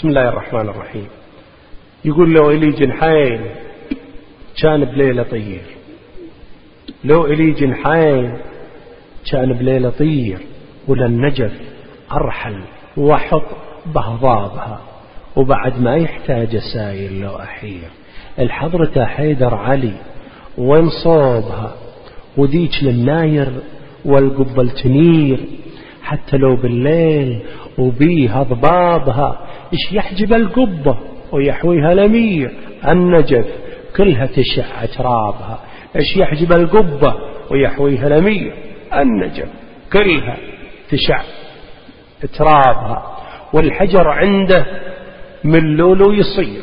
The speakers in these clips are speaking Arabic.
بسم الله الرحمن الرحيم. يقول لو إلي جنحين كان بليلة طير. لو إلي جنحين كان بليلة طير. ولا النجف أرحل وحط بهضابها. وبعد ما يحتاج سايل لو أحير. الحضرة حيدر علي وين صوبها؟ وديك للناير والقبل تنير. حتى لو بالليل وبيها ضبابها إيش يحجب القبة ويحويها الأمير النجف كلها تشع ترابها إيش يحجب القبة ويحويها الأمير النجف كلها تشع ترابها والحجر عنده من لولو يصير.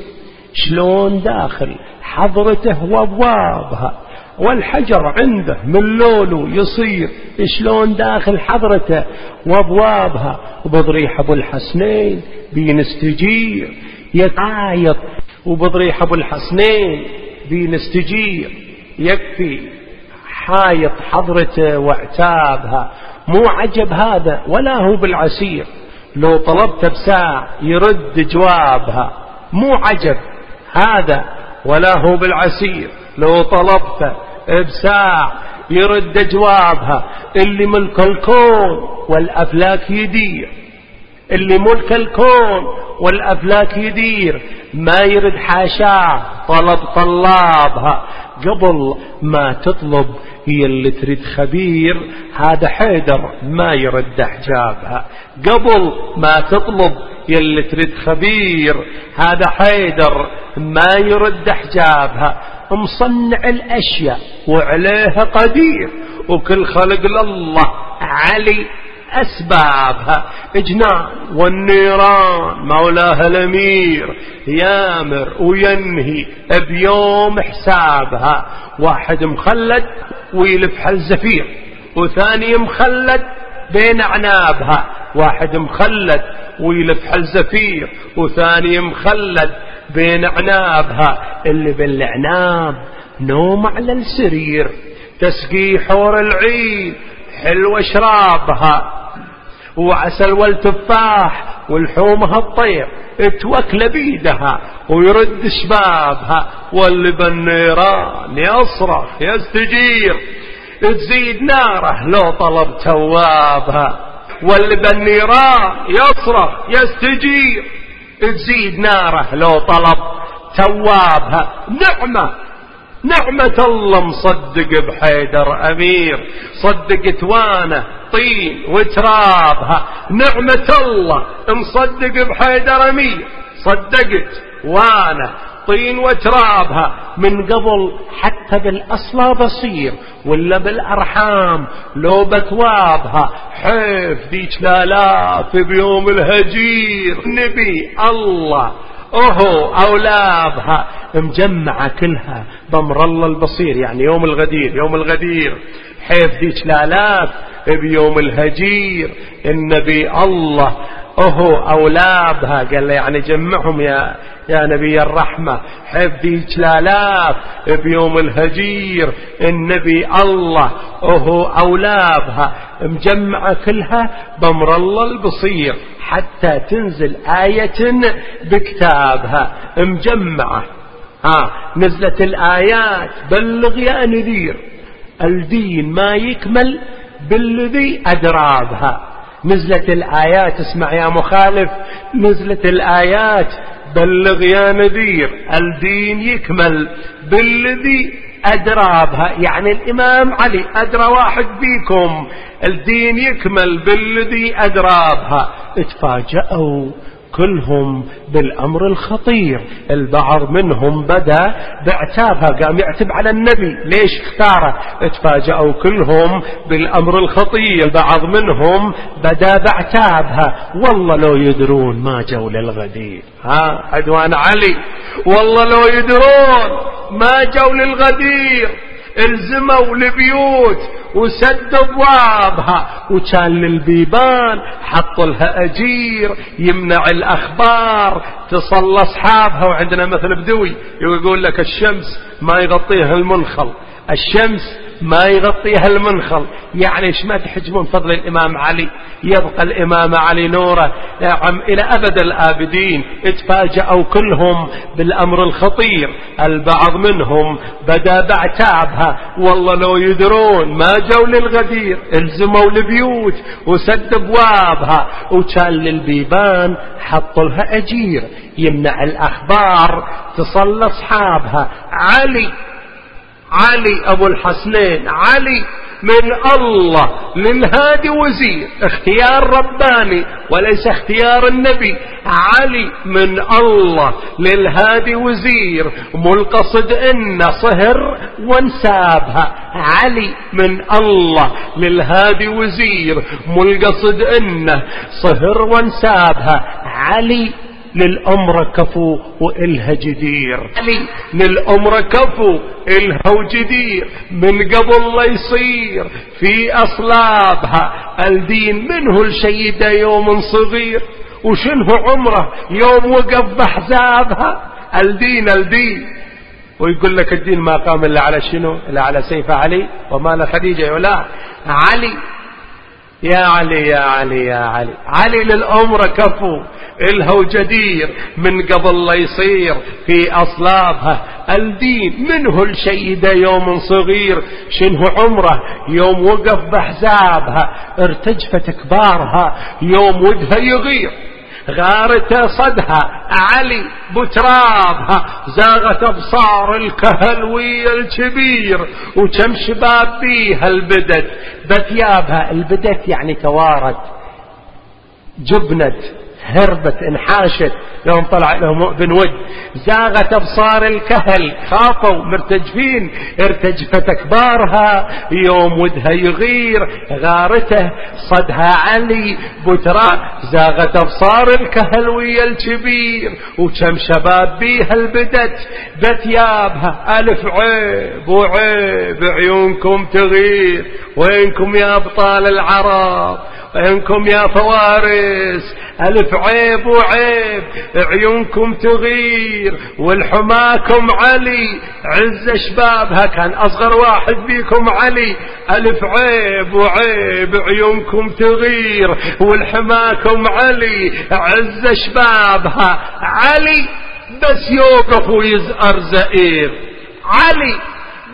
شلون داخل؟ حضرته وأبوابها. والحجر عنده من لولو يصير. شلون داخل حضرته وابوابها وبضريح أبو الحسنين بينستجير يتعايط وبضريح أبو الحسنين بينستجير يكفي حايط حضرته وأعتابها. مو عجب هذا ولا هو بالعسير. لو طلبت بساع يرد جوابها. مو عجب هذا ولا هو بالعسير. لو طلبت بساع يرد جوابها. اللي ملك الكون والأفلاك يدير. اللي ملك الكون والأفلاك يدير. ما يرد حاشاه طلب طلابها. قبل ما تطلب هي اللي تريد خبير. هذا حيدر ما يرد حجابها. قبل ما تطلب يلي تريد خبير. هذا حيدر ما يرد حجابها. مصنع الأشياء. وعليها قدير. وكل خلق لله. علي أسبابها. إجنان والنيران. مولاها الأمير. يامر وينهي بيوم حسابها. واحد مخلد ويلف حل زفير. وثاني مخلد بين أعنابها واحد مخلد ويلف حل زفير. وثاني مخلد بين أعنابها اللي بالعناب نوم على السرير تسقي حور العين حلوة شرابها وعسل والتفاح والحومها الطير توكل بيدها ويرد شبابها واللي بالنيران يصرخ يستجير تزيد ناره لو طلب توابها واللي بالنيران يصرخ يستجير. تزيد ناره لو طلب توابها نعمة. نعمة الله مصدق بحيدر أمير. صدق توانه طين وترابها. نعمة الله مصدق بحيدر أمير. صدقت وأنا طين وترابها من قبل حتى بالأصلى بصير ولا بالأرحام لو بتوابها. حيف ذيك لالاف بيوم الهجير. نبي الله اوهو أولابها. مجمعة كلها بمر الله البصير يعني يوم الغدير يوم الغدير. حيف ذيك لالاف بيوم الهجير. النبي الله أهو اولابها قال له يعني جمعهم يا يا نبي الرحمة. حفظي جلالاف بيوم الهجير. النبي الله أهو اولابها مجمعة كلها بامر الله البصير. حتى تنزل آية بكتابها. مجمعة. ها نزلت الآيات. بلغ يا نذير. الدين ما يكمل بالذي أدرابها. نزلت الآيات اسمع يا مخالف نزلت الآيات. بلغ يا نذير الدين يكمل بالذي أدرابها يعني الإمام علي أدرى واحد بيكم الدين يكمل بالذي أدرابها اتفاجأوا كلهم بالأمر الخطير. البعض منهم بدأ بعتابها قام يعتب على النبي ليش اختاره؟ اتفاجأوا كلهم بالأمر الخطير. البعض منهم بدأ بعتابها والله لو يدرون ما جو للغدير. ها عدوان علي والله لو يدرون ما جو للغدير. الزموا البيوت وسد أبوابها وكان للبيبان حط لها أجير يمنع الأخبار تصل أصحابها وعندنا مثل بدوي يقول لك الشمس ما يغطيها المنخل. الشمس ما يغطيها المنخل. يعني إيش ما تحجمون فضل الإمام علي؟ يبقى الإمام علي نوره نعم إلى أبد الآبدين. اتفاجأوا كلهم بالأمر الخطير. البعض منهم بدأ بعتابها. والله لو يدرون ما جو للغدير. الزموا البيوت وسد أبوابها. وكان للبيبان حطوا لها أجير. يمنع الأخبار. تصل أصحابها. علي علي أبو الحسنين علي من الله للهادي وزير اختيار رباني وليس اختيار النبي علي من الله للهادي وزير ملقصد إن صهر وانسابها علي من الله للهادي وزير ملقصد انه صهر وانسابها علي للأمر كفو وإلها جدير. للأمر كفو إلها وجدير. من قبل لا يصير في أصلابها. الدين منه الشيد يوم صغير. وشنه عمره يوم وقف بحزابها الدين الدين. ويقول لك الدين ما قام إلا على شنو؟ إلا على سيف علي وما لخديجة لا علي. يا علي يا علي يا علي. علي للأمر كفو. الهو جدير. من قبل لا يصير. في أصلابها الدين. منه الشيد يوم صغير. شنه عمره؟ يوم وقف بحزابها ارتجفت كبارها يوم ودها يغير. غارت صدها علي بترابها زاغت أبصار الكهلوي الكبير وكم شباب بيها البدت. بثيابها البدت يعني توارت جبنت. هربت انحاشت. يوم طلع لهم ود زاغت أبصار الكهل. خافوا مرتجفين. ارتجفت أكبارها. يوم ودها يغير. غارته صدها علي. بترا زاغت أبصار الكهل ويا الكبير وكم شباب بيها البدت. بثيابها ألف عيب وعيب عيونكم تغير. وينكم يا أبطال العرب. وينكم يا فوارس ألف عيب وعيب عيونكم تغير والحماكم علي. عز شبابها كان أصغر واحد بيكم علي. ألف عيب وعيب عيونكم تغير والحماكم علي. عز شبابها علي بس يوقف ويزأر زئير. علي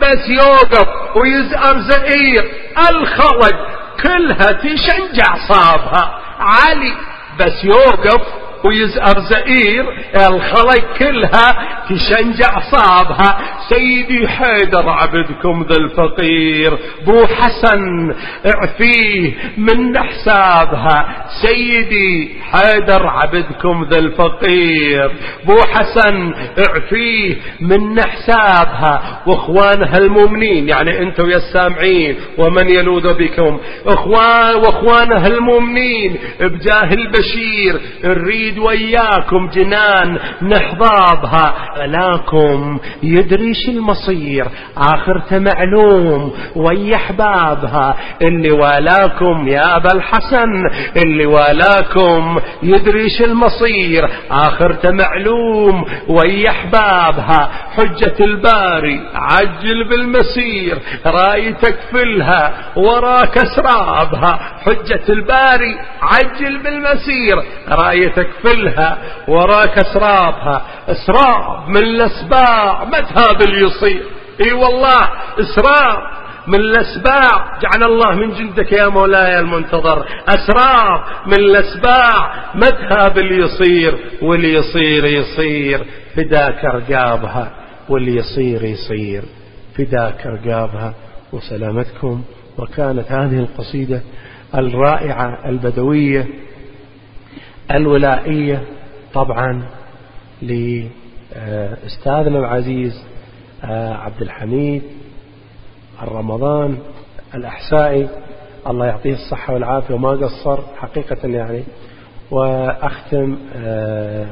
بس يوقف ويزأر زئير. الخلق كلها تشنجع صابها علي بس يوقف. ويزأر زئير الخلق كلها تشنجع صابها سيدي حيدر عبدكم ذا الفقير. بو حسن اعفيه من حسابها. سيدي حيدر عبدكم ذا الفقير. بو حسن اعفيه من حسابها. واخوانها المؤمنين يعني أنتم يا السامعين ومن يلوذ بكم. اخوان واخوانها المؤمنين بجاه البشير نريد نريد وياكم جنان نحضابها ألاكم يدريش المصير. آخرته معلوم ويا أحبابها اللي والاكم يا أبا الحسن. اللي والاكم يدريش المصير. آخرته معلوم ويا أحبابها حجة الباري عجل بالمسير رايتك فلها وراك أسرابها. حجة الباري عجل بالمسير رايتك فلها وراك أسرابها. أسراب من الأسباع متى هذا اللي يصير إي والله أسراب من الأسباع. جعل الله من جندك يا مولاي المنتظر. أسراب من الأسباع متى هذا اللي يصير. واللي يصير يصير فداك رقابها واللي يصير. يصير فداك رقابها وسلامتكم. وكانت هذه القصيدة الرائعة البدوية الولائية طبعا لأستاذنا العزيز آه، عبد الحميد الرمضان الأحسائي. الله يعطيه الصحة والعافية. وما قصر حقيقة يعني. وأختم آه،